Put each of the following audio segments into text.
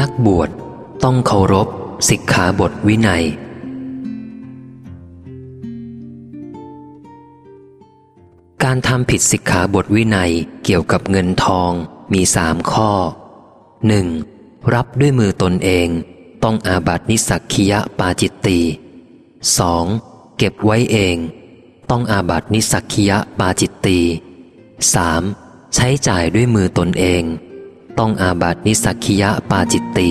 นักบวชต้องเคารพสิกขาบทวินัย การทำผิดสิกขาบทวินัยเกี่ยวกับเงินทองมีสามข้อ 1. รับด้วยมือตนเอง ต้องอาบัตินิสักคียะปาจิตตี 2. เก็บไว้เอง ต้องอาบัตินิสักคียะปาจิตตี 3. ใช้จ่ายด้วยมือตนเอง ต้องอาบัตินิสักคียะปาจิตตี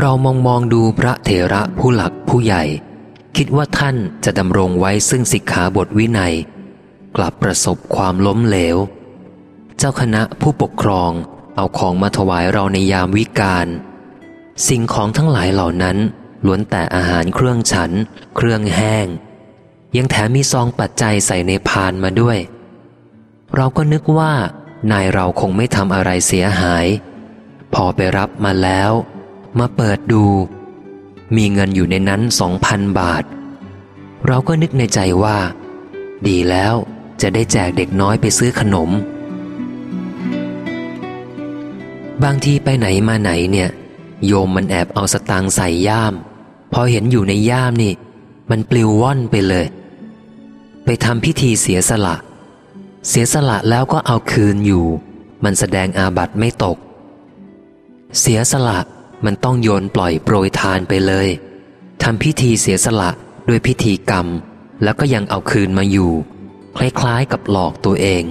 เรามองมองดูพระเถระผู้หลักผู้ใหญ่ คิดว่าท่านจะดำรงไว้ซึ่งสิกขาบทวินัย กลับประสบความล้มเหลว เจ้าคณะผู้ปกครองเอาของมาถวายเราในยามวิกาลสิ่งของทั้งหลายเหล่านั้นล้วนแต่อาหารเครื่องฉัน เครื่องแห้ง ยังแถมมีซองปัจจัยใส่ในพานมาด้วย เราก็นึกว่า นายเราคงไม่ทำอะไรเสียหาย พอไปรับมาแล้ว มาเปิดดู มีเงินอยู่ในนั้นสองพันบาท เราก็นึกในใจว่า ดีแล้วจะได้แจกเด็กน้อยไปซื้อขนม บางทีไปไหนมาไหนเนี่ย โยมมันแอบเอาสตางค์ใส่ย่าม พอเห็นอยู่ในย่ามนี่ มันปลิวว่อนไปเลย ไปทำพิธีเสียสละ เสียสละแล้วก็เอาคืนอยู่ มันแสดงอาบัตไม่ตก เสียสละมันต้องโยนปล่อยโปรยทานไปเลยทำพิธีเสียสละด้วยพิธีกรรม แล้วก็ยังเอาคืนมาอยู่ คล้ายๆกับหลอกตัวเอง